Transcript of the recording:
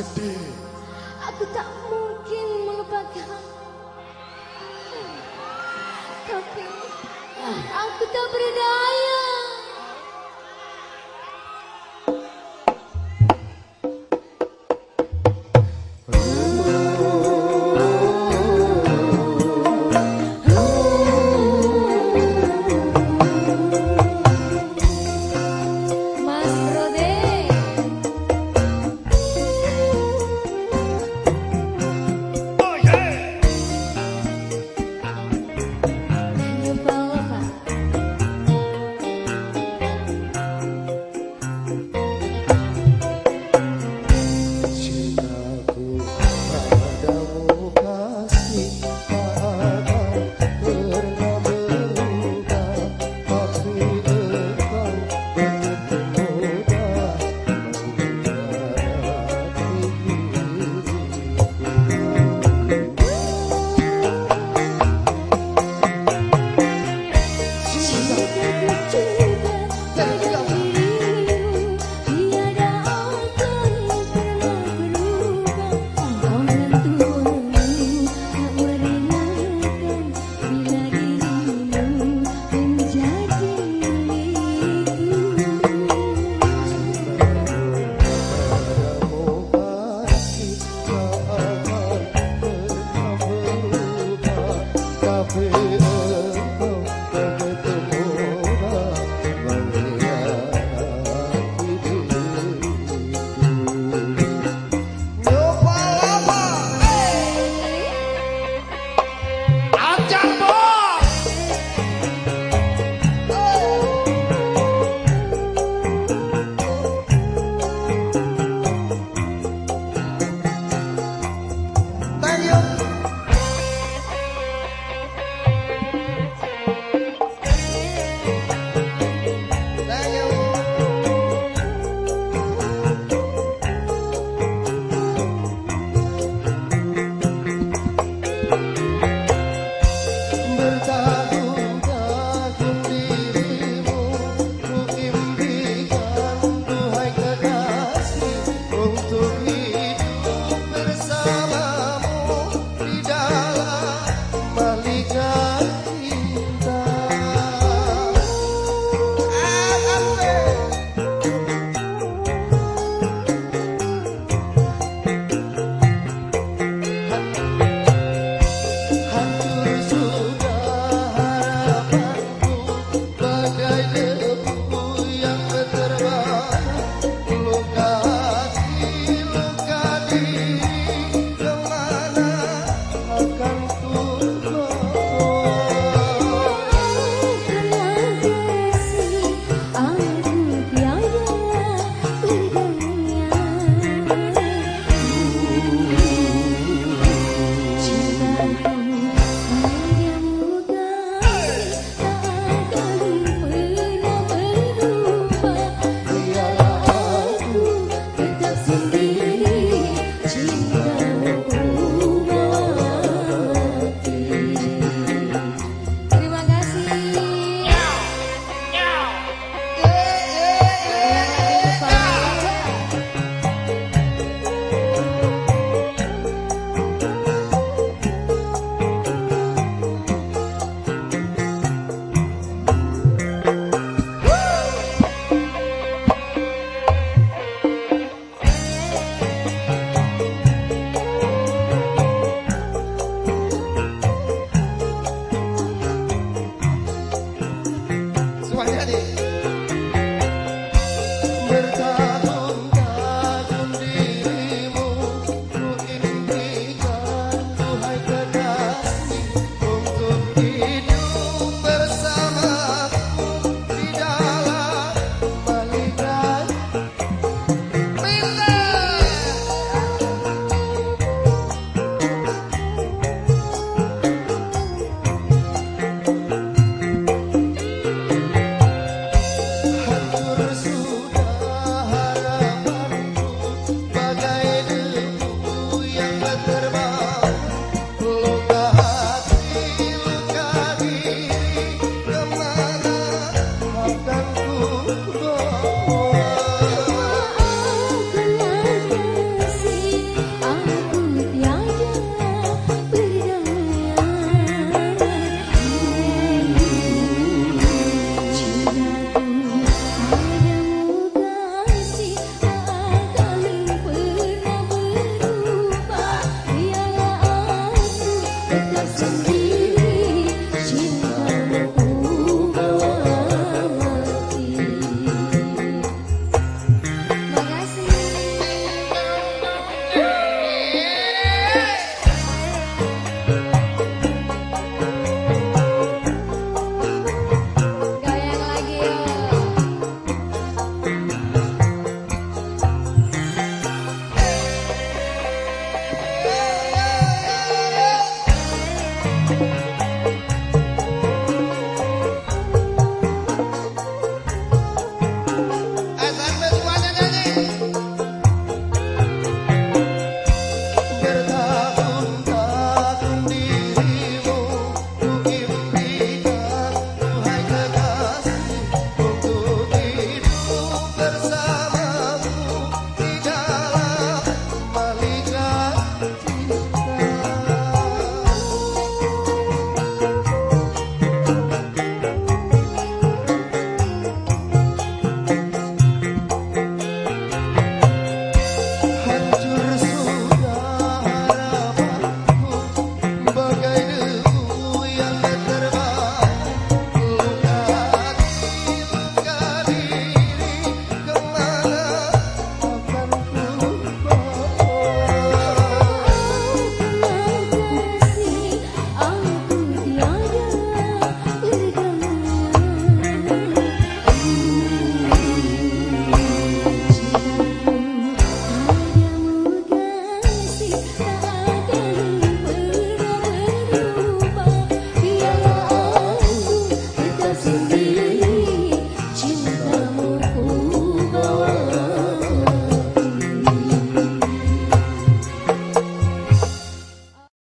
gede Aku tak mungkin melupakan. Tapi Aku tak berdaya